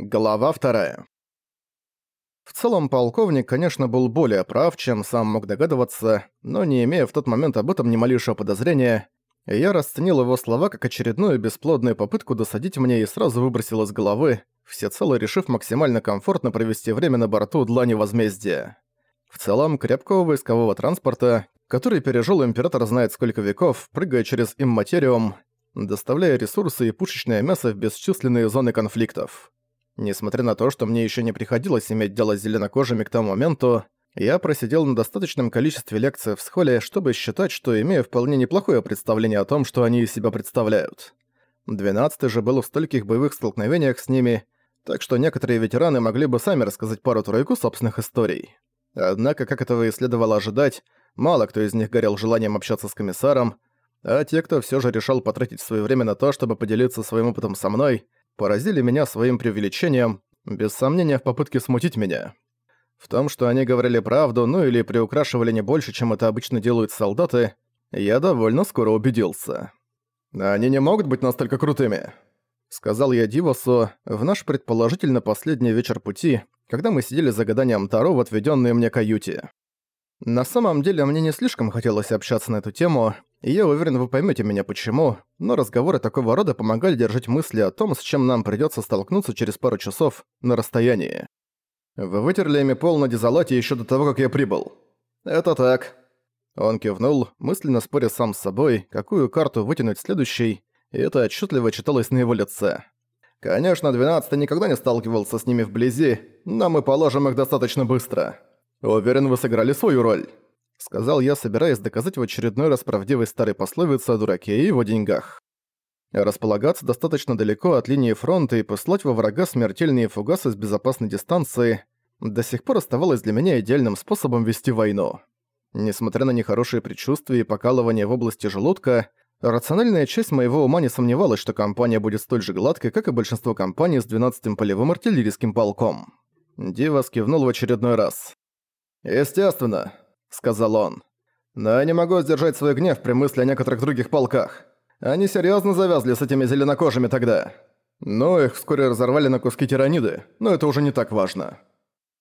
Глава вторая. В целом, полковник, конечно, был более прав, чем сам мог догадываться, но не имея в тот момент об этом ни малейшего подозрения, я расценил его слова как очередную бесплодную попытку досадить мне и сразу выбросил из головы, всецело решив максимально комфортно провести время на борту Длани Возмездия. В целом, крепкого войскового транспорта, который пережил император знает сколько веков, прыгая через имматериум, доставляя ресурсы и пушечное мясо в бесчисленные зоны конфликтов. Несмотря на то, что мне еще не приходилось иметь дело с зеленокожими к тому моменту, я просидел на достаточном количестве лекций в схоле, чтобы считать, что имею вполне неплохое представление о том, что они из себя представляют. Двенадцатый же был в стольких боевых столкновениях с ними, так что некоторые ветераны могли бы сами рассказать пару-тройку собственных историй. Однако, как этого и следовало ожидать, мало кто из них горел желанием общаться с комиссаром, а те, кто все же решал потратить свое время на то, чтобы поделиться своим опытом со мной, поразили меня своим преувеличением, без сомнения в попытке смутить меня. В том, что они говорили правду, ну или приукрашивали не больше, чем это обычно делают солдаты, я довольно скоро убедился. «Они не могут быть настолько крутыми», — сказал я Дивосу в наш предположительно последний вечер пути, когда мы сидели за гаданием Таро в отведенной мне каюте. На самом деле, мне не слишком хотелось общаться на эту тему, я уверен, вы поймете меня почему, но разговоры такого рода помогали держать мысли о том, с чем нам придется столкнуться через пару часов на расстоянии. Вы вытерли ими пол на дезолате еще до того, как я прибыл. Это так. Он кивнул, мысленно споря сам с собой, какую карту вытянуть следующей, и это отчетливо читалось на его лице. Конечно, 12 никогда не сталкивался с ними вблизи, но мы положим их достаточно быстро. Уверен, вы сыграли свою роль сказал я, собираясь доказать в очередной раз правдивость старой пословицы о дураке и его деньгах. Располагаться достаточно далеко от линии фронта и послать во врага смертельные фугасы с безопасной дистанции до сих пор оставалось для меня идеальным способом вести войну. Несмотря на нехорошие предчувствия и покалывание в области желудка, рациональная часть моего ума не сомневалась, что кампания будет столь же гладкой, как и большинство кампаний с 12-м полевым артиллерийским полком. Дива скивнул в очередной раз. «Естественно. — сказал он. «Но я не могу сдержать свой гнев при мысли о некоторых других полках. Они серьезно завязли с этими зеленокожими тогда. Ну, их вскоре разорвали на куски тираниды, но это уже не так важно».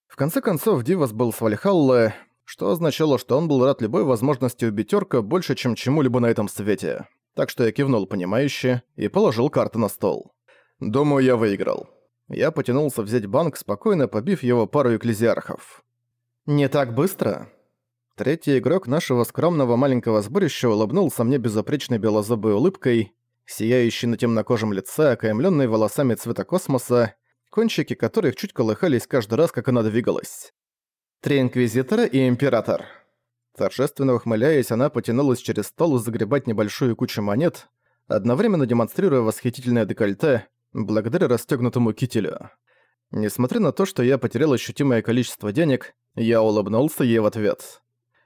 В конце концов, Дивас был с Вальхаллы, что означало, что он был рад любой возможности убить орка больше, чем чему-либо на этом свете. Так что я кивнул понимающе и положил карты на стол. «Думаю, я выиграл». Я потянулся взять банк, спокойно побив его пару экклезиархов. «Не так быстро?» Третий игрок нашего скромного маленького сборища улыбнулся мне безупречной белозубой улыбкой, сияющей на темнокожем лице, окаймлённой волосами цвета космоса, кончики которых чуть колыхались каждый раз, как она двигалась. Три Инквизитора и Император. Торжественно ухмыляясь, она потянулась через стол загребать небольшую кучу монет, одновременно демонстрируя восхитительное декольте, благодаря расстёгнутому кителю. Несмотря на то, что я потерял ощутимое количество денег, я улыбнулся ей в ответ.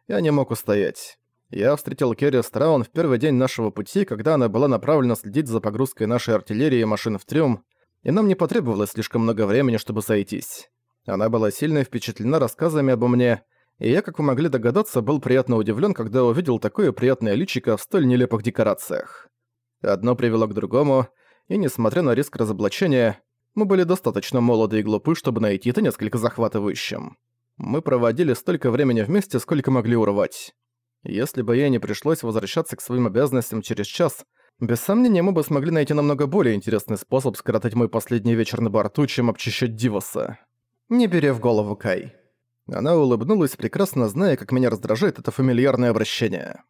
Я не мог устоять. Я встретил Керри Страун в первый день нашего пути, когда она была направлена следить за погрузкой нашей артиллерии и машин в трюм, и нам не потребовалось слишком много времени, чтобы сойтись. Она была сильно впечатлена рассказами обо мне, и я, как вы могли догадаться, был приятно удивлен, когда увидел такое приятное личико в столь нелепых декорациях. Одно привело к другому, и несмотря на риск разоблачения, мы были достаточно молоды и глупы, чтобы найти это несколько захватывающим. Мы проводили столько времени вместе, сколько могли урвать. Если бы ей не пришлось возвращаться к своим обязанностям через час, без сомнения мы бы смогли найти намного более интересный способ скоротать мой последний вечер на борту, чем обчищать Дивоса. Не бери в голову, Кай. Она улыбнулась, прекрасно зная, как меня раздражает это фамильярное обращение.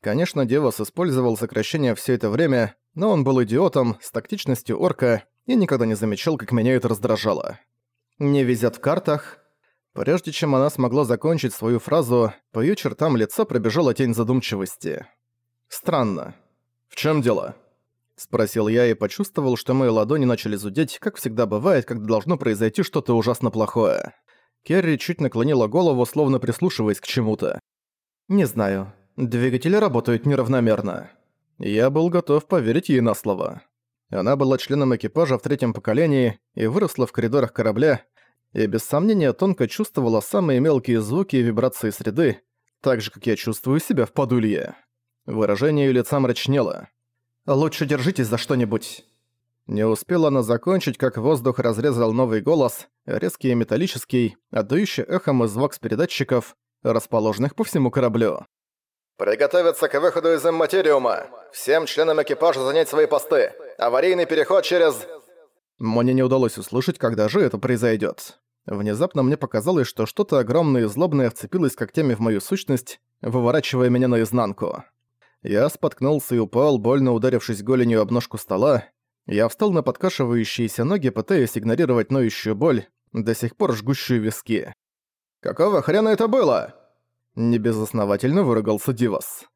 Конечно, Девос использовал сокращение все это время, но он был идиотом, с тактичностью орка, и никогда не замечал, как меня это раздражало. Не везет в картах, Прежде чем она смогла закончить свою фразу, по её чертам лица пробежала тень задумчивости. «Странно. В чём дело?» Спросил я и почувствовал, что мои ладони начали зудеть, как всегда бывает, когда должно произойти что-то ужасно плохое. Керри чуть наклонила голову, словно прислушиваясь к чему-то. «Не знаю. Двигатели работают неравномерно». Я был готов поверить ей на слово. Она была членом экипажа в третьем поколении и выросла в коридорах корабля, и без сомнения тонко чувствовала самые мелкие звуки и вибрации среды, так же, как я чувствую себя в подулье. Выражение её лица мрачнело. «Лучше держитесь за что-нибудь». Не успела она закончить, как воздух разрезал новый голос, резкий и металлический, отдающий эхом из вокс-передатчиков, расположенных по всему кораблю. «Приготовиться к выходу из Имматериума! Всем членам экипажа занять свои посты! Аварийный переход через...» Мне не удалось услышать, когда же это произойдет. Внезапно мне показалось, что что-то огромное и злобное вцепилось когтями в мою сущность, выворачивая меня наизнанку. Я споткнулся и упал, больно ударившись голенью об ножку стола, я встал на подкашивающиеся ноги, пытаясь игнорировать ноющую боль, до сих пор жгущую виски. «Какого хрена это было?» Небезосновательно выругался Дивас.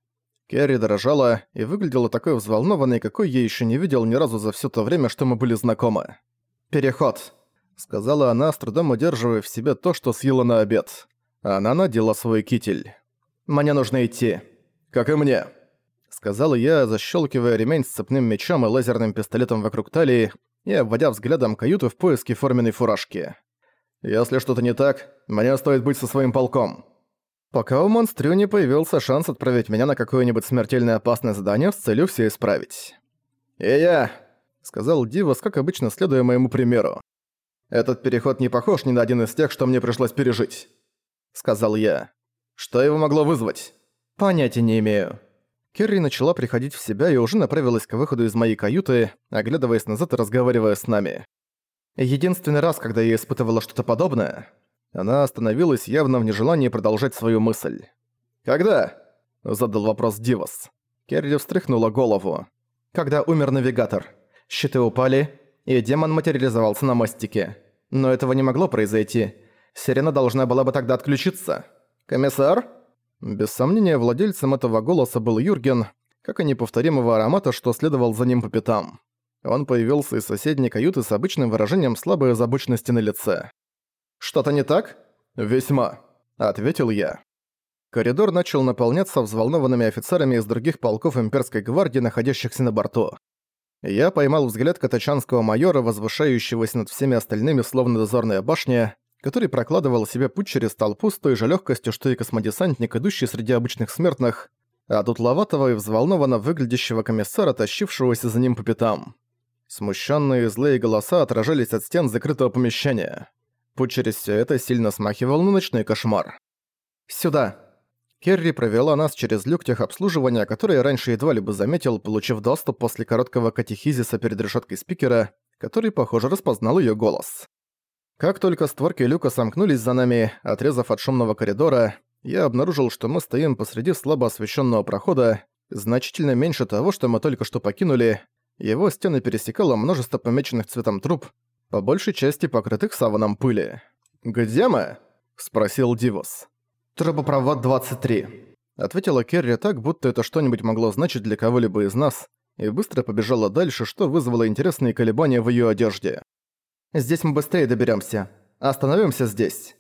Керри дрожала и выглядела такой взволнованной, какой я еще не видел ни разу за все то время, что мы были знакомы. «Переход», — сказала она, с трудом удерживая в себе то, что съела на обед. Она надела свой китель. «Мне нужно идти». «Как и мне», сказал я, защелкивая ремень с цепным мечом и лазерным пистолетом вокруг талии и обводя взглядом каюту в поиске форменной фуражки. «Если что-то не так, мне стоит быть со своим полком». Пока у монстрю не появился шанс отправить меня на какое-нибудь смертельно опасное задание с целью все исправить. «И я», — сказал Дивас, как обычно, следуя моему примеру. «Этот переход не похож ни на один из тех, что мне пришлось пережить», — сказал я. «Что его могло вызвать?» «Понятия не имею», Керри начала приходить в себя и уже направилась к выходу из моей каюты, оглядываясь назад и разговаривая с нами. Единственный раз, когда я испытывала что-то подобное, она остановилась явно в нежелании продолжать свою мысль. «Когда?» – задал вопрос Дивас. Керри встряхнула голову. «Когда умер навигатор. Щиты упали, и демон материализовался на мостике. Но этого не могло произойти. Сирена должна была бы тогда отключиться. Комиссар?» Без сомнения, владельцем этого голоса был Юрген, как и неповторимого аромата, что следовал за ним по пятам. Он появился из соседней каюты с обычным выражением слабой озабоченности на лице. «Что-то не так?» «Весьма», — ответил я. Коридор начал наполняться взволнованными офицерами из других полков имперской гвардии, находящихся на борту. Я поймал взгляд катачанского майора, возвышающегося над всеми остальными словно дозорная башня, который прокладывал себе путь через толпу с той же легкостью, что и космодесантник, идущий среди обычных смертных, а дутловатого и взволнованно выглядящего комиссара, тащившегося за ним по пятам. Смущенные злые голоса отражались от стен закрытого помещения. Путь через все это сильно смахивал на ночной кошмар. «Сюда!» Керри провела нас через люк техобслуживания, который я раньше едва ли бы заметил, получив доступ после короткого катехизиса перед решеткой спикера, который, похоже, распознал ее голос. Как только створки люка сомкнулись за нами, отрезав от шумного коридора, я обнаружил, что мы стоим посреди слабо освещенного прохода, значительно меньше того, что мы только что покинули. Его стены пересекало множество помеченных цветом труб, по большей части покрытых саваном пыли. «Где мы?» – спросил Дивос. «Трубопровод 23», – ответила Керри так, будто это что-нибудь могло значить для кого-либо из нас, и быстро побежала дальше, что вызвало интересные колебания в ее одежде. Здесь мы быстрее доберемся. Остановимся здесь».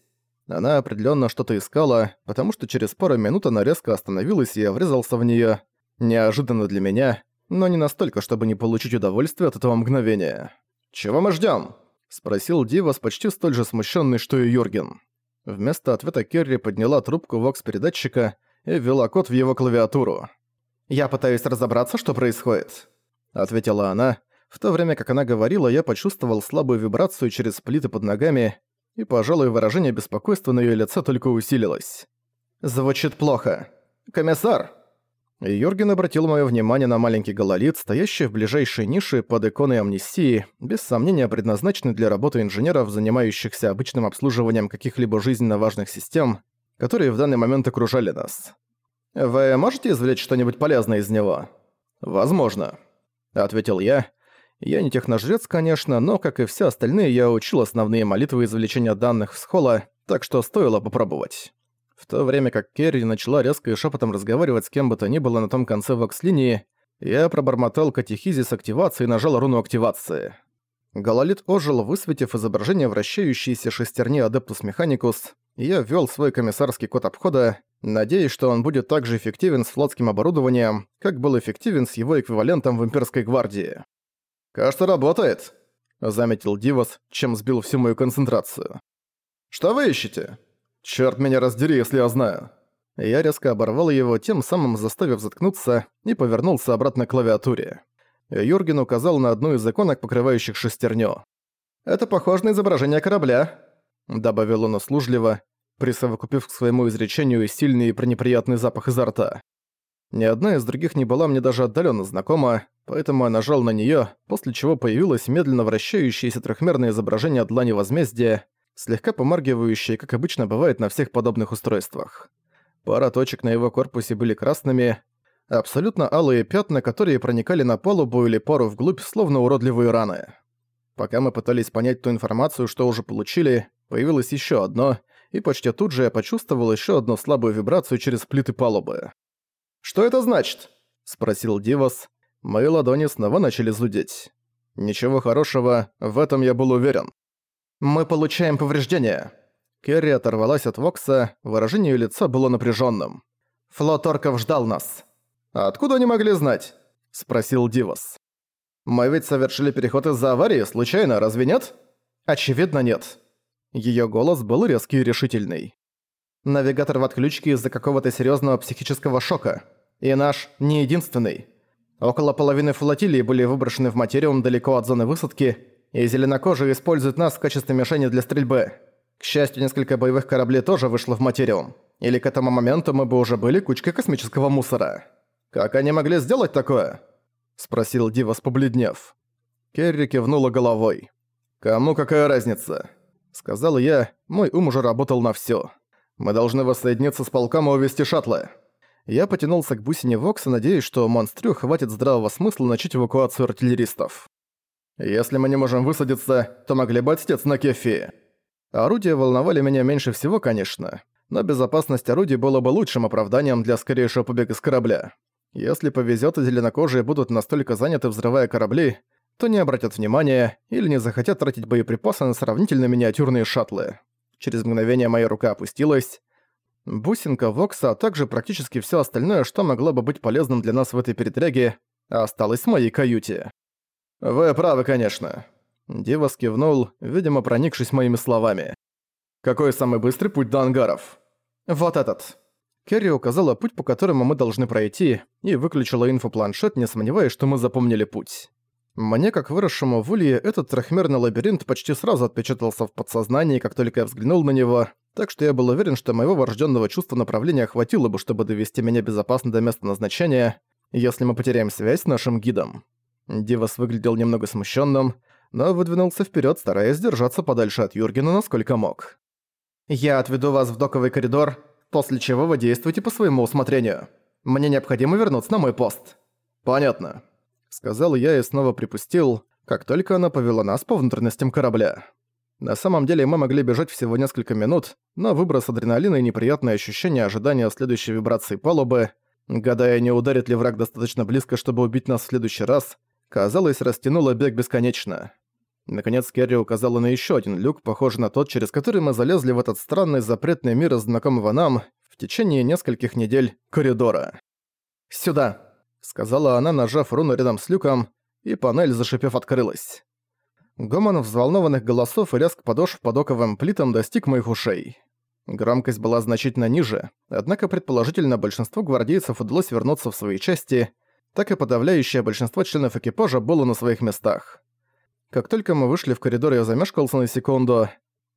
Она определенно что-то искала, потому что через пару минут она резко остановилась и я врезался в нее. Неожиданно для меня, но не настолько, чтобы не получить удовольствие от этого мгновения. «Чего мы ждем? спросил Дивас, почти столь же смущенный, что и Юрген. Вместо ответа Керри подняла трубку вокс-передатчика и ввела код в его клавиатуру. «Я пытаюсь разобраться, что происходит», — ответила она, в то время как она говорила, я почувствовал слабую вибрацию через плиты под ногами, и, пожалуй, выражение беспокойства на её лице только усилилось. «Звучит плохо. Комиссар!» Йорген обратил моё внимание на маленький гололит, стоящий в ближайшей нише под иконой амнистии, без сомнения предназначенный для работы инженеров, занимающихся обычным обслуживанием каких-либо жизненно важных систем, которые в данный момент окружали нас. «Вы можете извлечь что-нибудь полезное из него?» «Возможно», — ответил я, я не техножрец, конечно, но, как и все остальные, я учил основные молитвы извлечения данных с холо, так что стоило попробовать. В то время как Керри начала резко и шепотом разговаривать с кем бы то ни было на том конце вокс-линии, я пробормотал катехизис активации и нажал руну активации. Гололит ожил, высветив изображение вращающейся шестерни Адептус Механикус, и я ввёл свой комиссарский код обхода, надеясь, что он будет так же эффективен с флотским оборудованием, как был эффективен с его эквивалентом в Имперской гвардии. «Кажется, работает», — заметил Дивас, чем сбил всю мою концентрацию. «Что вы ищете? Чёрт меня раздери, если я знаю». Я резко оборвал его, тем самым заставив заткнуться, и повернулся обратно к клавиатуре. Юрген указал на одну из иконок, покрывающих шестерню. «Это похоже на изображение корабля», — добавил он услужливо, присовокупив к своему изречению сильный и пренеприятный запах изо рта. Ни одна из других не была мне даже отдаленно знакома, поэтому я нажал на нее, после чего появилось медленно вращающееся трехмерное изображение длани возмездия, слегка помаргивающее, как обычно бывает на всех подобных устройствах. Пара точек на его корпусе были красными, абсолютно алые пятна, которые проникали на палубу или пару вглубь, словно уродливые раны. Пока мы пытались понять ту информацию, что уже получили, появилось еще одно, и почти тут же я почувствовал еще одну слабую вибрацию через плиты палубы. «Что это значит?» – спросил Дивас. Мои ладони снова начали зудеть. Ничего хорошего, в этом я был уверен. «Мы получаем повреждения». Керри оторвалась от Вокса, выражение лица было напряжённым. «Флот орков ждал нас». «А откуда они могли знать?» – спросил Дивас. «Мы ведь совершили переход из-за аварии, случайно, разве нет?» «Очевидно, нет». Её голос был резкий и решительный. Навигатор в отключке из-за какого-то серьезного психического шока. И наш не единственный. Около половины флотилии были выброшены в материум далеко от зоны высадки, и зеленокожие используют нас в качестве мишени для стрельбы. К счастью, несколько боевых кораблей тоже вышло в материум. Или к этому моменту мы бы уже были кучкой космического мусора. «Как они могли сделать такое?» – спросил Дивас, побледнев. Керри кивнула головой. «Кому какая разница?» – сказал я, мой ум уже работал на всё. Мы должны воссоединиться с полком и увести шаттлы. Я потянулся к бусине Вокса, надеясь, что монстрю хватит здравого смысла начать эвакуацию артиллеристов. Если мы не можем высадиться, то могли бы отстец на кефи. Орудия волновали меня меньше всего, конечно, но безопасность орудий было бы лучшим оправданием для скорейшего побега с корабля. Если повезет и зеленокожие будут настолько заняты, взрывая корабли, то не обратят внимания или не захотят тратить боеприпасы на сравнительно миниатюрные шаттлы. Через мгновение моя рука опустилась. Бусинка Вокса, а также практически все остальное, что могло бы быть полезным для нас в этой передряге, осталось в моей каюте. «Вы правы, конечно». Дива скивнул, видимо, проникшись моими словами. «Какой самый быстрый путь до ангаров?» «Вот этот». Керри указала путь, по которому мы должны пройти, и выключила инфопланшет, не сомневаясь, что мы запомнили путь. Мне, как выросшему в Улье, этот трехмерный лабиринт почти сразу отпечатался в подсознании, как только я взглянул на него, так что я был уверен, что моего врожденного чувства направления хватило бы, чтобы довести меня безопасно до места назначения, если мы потеряем связь с нашим гидом. Дивас выглядел немного смущенным, но выдвинулся вперед, стараясь держаться подальше от Юргена, насколько мог. «Я отведу вас в доковый коридор, после чего вы действуете по своему усмотрению. Мне необходимо вернуться на мой пост». «Понятно», Сказал я и снова припустил, как только она повела нас по внутренностям корабля. На самом деле мы могли бежать всего несколько минут, но выброс адреналина и неприятное ощущение ожидания следующей вибрации палубы, гадая, не ударит ли враг достаточно близко, чтобы убить нас в следующий раз, казалось, растянуло бег бесконечно. Наконец Керри указала на еще один люк, похожий на тот, через который мы залезли в этот странный запретный мир знакомого нам в течение нескольких недель коридора. «Сюда!» сказала она, нажав руну рядом с люком, и панель, зашипев, открылась. Гомон взволнованных голосов и лязг подошв под оковым плитам достиг моих ушей. Громкость была значительно ниже, однако предположительно большинству гвардейцев удалось вернуться в свои части, так и подавляющее большинство членов экипажа было на своих местах. Как только мы вышли в коридор, я замешкался на секунду.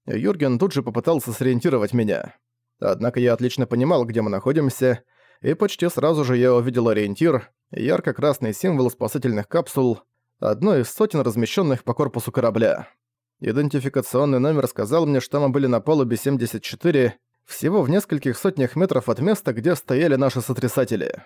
Юрген тут же попытался сориентировать меня. Однако я отлично понимал, где мы находимся, и почти сразу же я увидел ориентир, ярко-красный символ спасательных капсул, одно из сотен размещенных по корпусу корабля. Идентификационный номер сказал мне, что мы были на палубе 74, всего в нескольких сотнях метров от места, где стояли наши сотрясатели.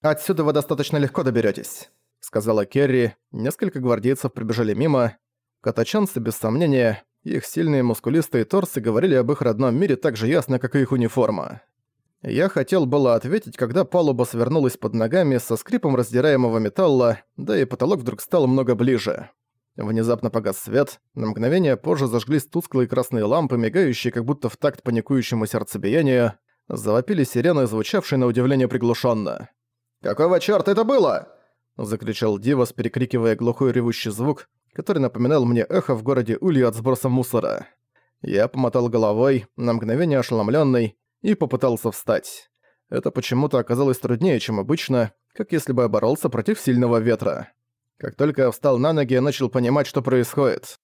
«Отсюда вы достаточно легко доберетесь, сказала Керри. Несколько гвардейцев прибежали мимо. Катачанцы, без сомнения, их сильные мускулистые торсы говорили об их родном мире так же ясно, как и их униформа. Я хотел было ответить, когда палуба свернулась под ногами со скрипом раздираемого металла, да и потолок вдруг стал много ближе. Внезапно погас свет, на мгновение позже зажглись тусклые красные лампы, мигающие как будто в такт паникующему сердцебиению, завопили сирены, звучавшие на удивление приглушенно. «Какого чёрта это было?» — закричал Дивас, перекрикивая глухой ревущий звук, который напоминал мне эхо в городе Ульи от сброса мусора. Я помотал головой, на мгновение ошеломлённый, и попытался встать. Это почему-то оказалось труднее, чем обычно, как если бы я боролся против сильного ветра. Как только я встал на ноги, я начал понимать, что происходит.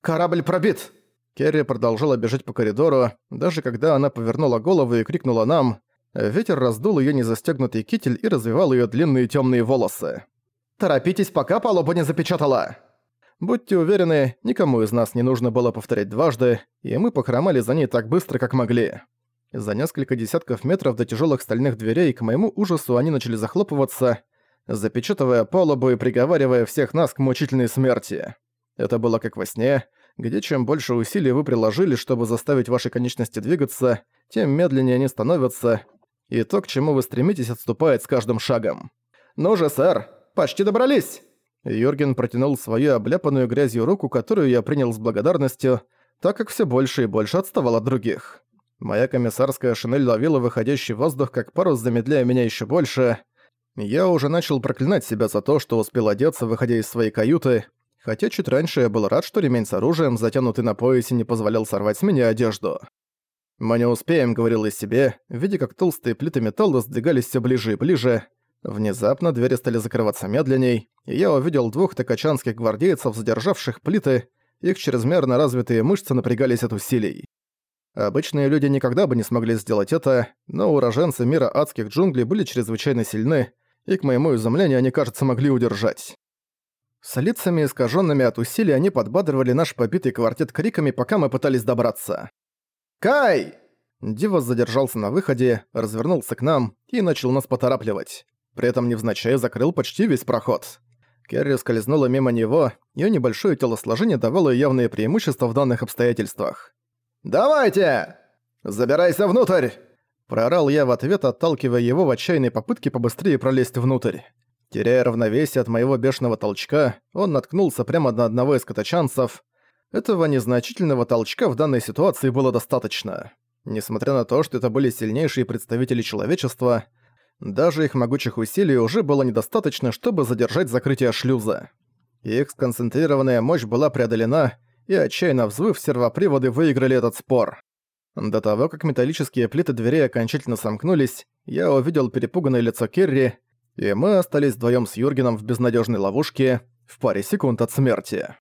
«Корабль пробит!» Керри продолжала бежать по коридору, даже когда она повернула голову и крикнула нам. Ветер раздул её незастёгнутый китель и развивал её длинные тёмные волосы. «Торопитесь, пока палуба не запечатала!» Будьте уверены, никому из нас не нужно было повторять дважды, и мы похромали за ней так быстро, как могли. За несколько десятков метров до тяжёлых стальных дверей, к моему ужасу, они начали захлопываться, запечатывая палубу и приговаривая всех нас к мучительной смерти. Это было как во сне, где чем больше усилий вы приложили, чтобы заставить ваши конечности двигаться, тем медленнее они становятся, и то, к чему вы стремитесь, отступает с каждым шагом. «Ну же, сэр, почти добрались!» Юрген протянул свою обляпанную грязью руку, которую я принял с благодарностью, так как все больше и больше отставал от других. Моя комиссарская шинель ловила выходящий воздух, как парус, замедляя меня еще больше. Я уже начал проклинать себя за то, что успел одеться, выходя из своей каюты, хотя чуть раньше я был рад, что ремень с оружием, затянутый на поясе, не позволял сорвать с меня одежду. «Мы не успеем», — говорил я себе, видя, как толстые плиты металла сдвигались все ближе и ближе. Внезапно двери стали закрываться медленней, и я увидел двух такачанских гвардейцев, задержавших плиты, их чрезмерно развитые мышцы напрягались от усилий. Обычные люди никогда бы не смогли сделать это, но уроженцы мира адских джунглей были чрезвычайно сильны, и, к моему изумлению, они, кажется, могли удержать. С лицами искаженными от усилий они подбадривали наш побитый квартет криками, пока мы пытались добраться. «Кай!» Дивас задержался на выходе, развернулся к нам и начал нас поторапливать. При этом невзначай закрыл почти весь проход. Керри скользнула мимо него, её небольшое телосложение давало явные преимущества в данных обстоятельствах. «Давайте! Забирайся внутрь!» Проорал я в ответ, отталкивая его в отчаянной попытке побыстрее пролезть внутрь. Теряя равновесие от моего бешеного толчка, он наткнулся прямо на одного из катачанцев. Этого незначительного толчка в данной ситуации было достаточно. Несмотря на то, что это были сильнейшие представители человечества, даже их могучих усилий уже было недостаточно, чтобы задержать закрытие шлюза. Их сконцентрированная мощь была преодолена, и отчаянно взвыв, сервоприводы выиграли этот спор. До того, как металлические плиты дверей окончательно сомкнулись, я увидел перепуганное лицо Керри, и мы остались вдвоем с Юргеном в безнадежной ловушке в паре секунд от смерти.